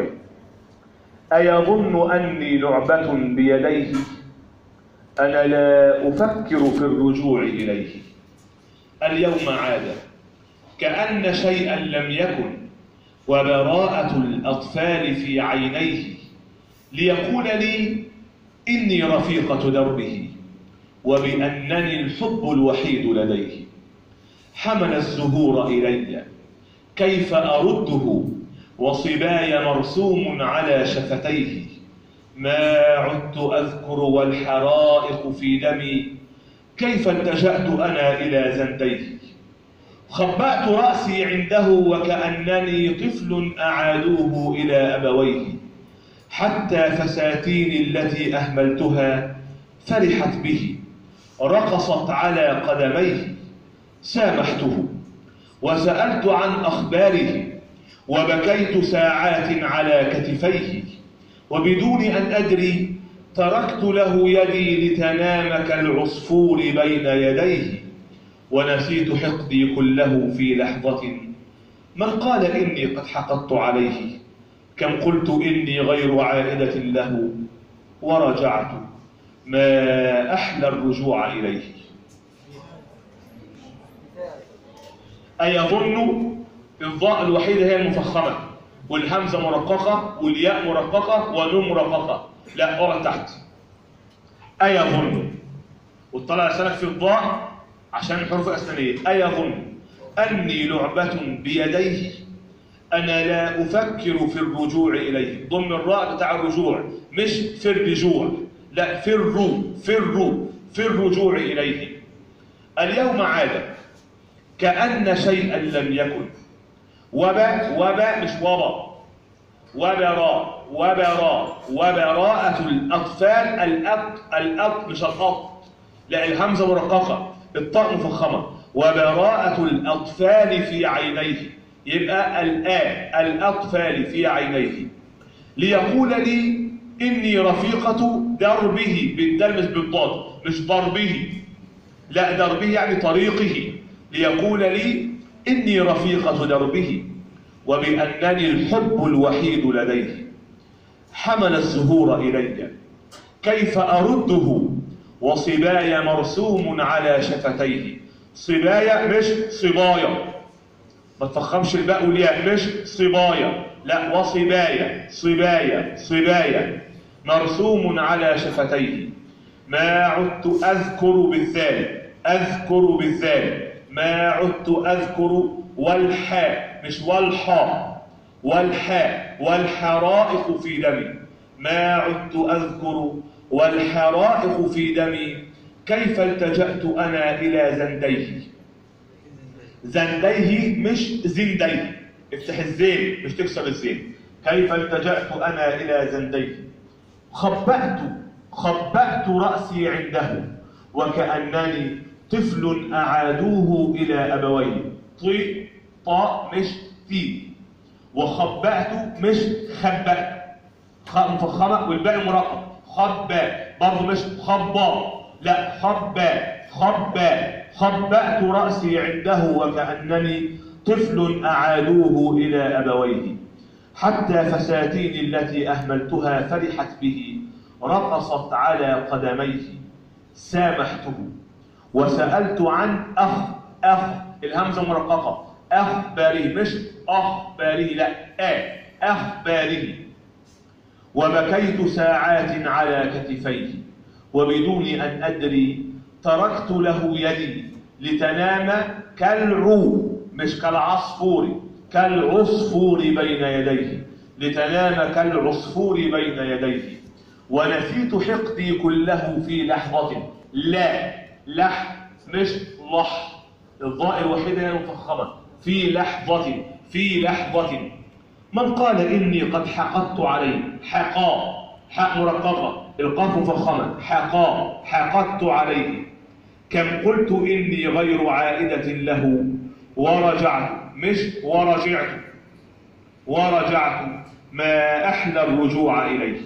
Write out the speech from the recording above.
مرتين أيظن أني لعبة بيديه. أنا لا أفكر في الرجوع إليه. اليوم عاد. كأن شيئا لم يكن وبراءة الأطفال في عينيه. ليقول لي إني رفيقة دربه وبأنني الحب الوحيد لديه. حمل الزهور إلي. كيف أرده؟ وصباي مرسوم على شفتيه. ما عدت أذكر والحرائق في دمي. كيف التجأت أنا إلى زنديه؟ خبأت رأسي عنده وكأنني طفل أعادوه إلى أبويه. حتى فساتيني التي أهملتها فرحت به. رقصت على قدميه. سامحته. وسألت عن أخباره. وبكيت ساعات على كتفيه وبدون أن أدري تركت له يدي لتنام كالعصفور بين يديه ونسيت حقدي كله في لحظة. من قال إني قد حقدت عليه؟ كم قلت إني غير عائدة له؟ ورجعت ما أحلى الرجوع إليه. أيظن الضاء الوحيدة هي المفخمة. والهمزة مرققة والياء مرققة والنون مرققة. لا ورا تحت. أيظن وطلع لسانك في الضاء عشان الحروف الأسنانية أيظن أني لعبة بيديه. أنا لا أفكر في الرجوع إليه. ضم الراء بتاع الرجوع مش في الرجوع. لا في الرو في الرو في الرجوع إليه. اليوم عاد. كأن شيئا لم يكن. وبا وبا مش وبا. وبراء وبراء وبراءة الأطفال الأط الأط مش الأط لا الهمزة مرققة الطاء مفخمة. وبراءة الأطفال في عينيه. يبقى الآن الأطفال في عينيه. ليقول لي إني رفيقة دربه بالدال مش بالضاد مش ضربه. لا دربه يعني طريقه. ليقول لي إني رفيقة دربه وبأنني الحب الوحيد لديه. حمل الزهور إلي كيف أرده؟ وصبايا مرسوم على شفتيه. صبايا مش صبايا. ما تفخمش الباء والياء مش صبايا. لا وصبايا صبايا صبايا. مرسوم على شفتيه. ما عدت أذكر بالذال أذكر بالذال. ما عدت أذكر والحاء مش والحاء والحاء والحرائق في دمي. ما عدت أذكر والحرائق في دمي. كيف التجأت أنا إلى زنديه؟ زنديه مش زنديه. افتح الزين مش تكسر الزين. كيف التجأت أنا إلى زنديه؟ خبأت خبأت رأسي عنده. وكأنني طفل أعادوه إلى أبويه. طي طاء مش تي وخبأت مش خبأت. خاء مفخمة والباقي مرقم خبأ برضه مش خبا لا خبا خبا خبأت رأسي عنده وكأنني طفل أعادوه إلى أبويه. حتى فساتين التي أهملتها فرحت به. رقصت على قدميه. سامحته. وسألت عن أخ أخ الهمزة مرققة. أخباره مش أخباره لا آه أخباره وبكيت ساعات على كتفيه وبدون أن أدري تركت له يدي لتنام كالعو مش كالعصفور كالعصفور بين يديه لتنام كالعصفور بين يديه. ونسيت حقدي كله في لحظة لا. لح مش لح الضاء الوحيدة المفخمة. في لحظة في لحظة. من قال إني قد حقدت عليه حقا. حق مرققة القاف مفخمة. حقا. حقدت عليه. كم قلت إني غير عائدة له؟ ورجعت. مش ورجعت. ورجعت. ما أحلى الرجوع إليه.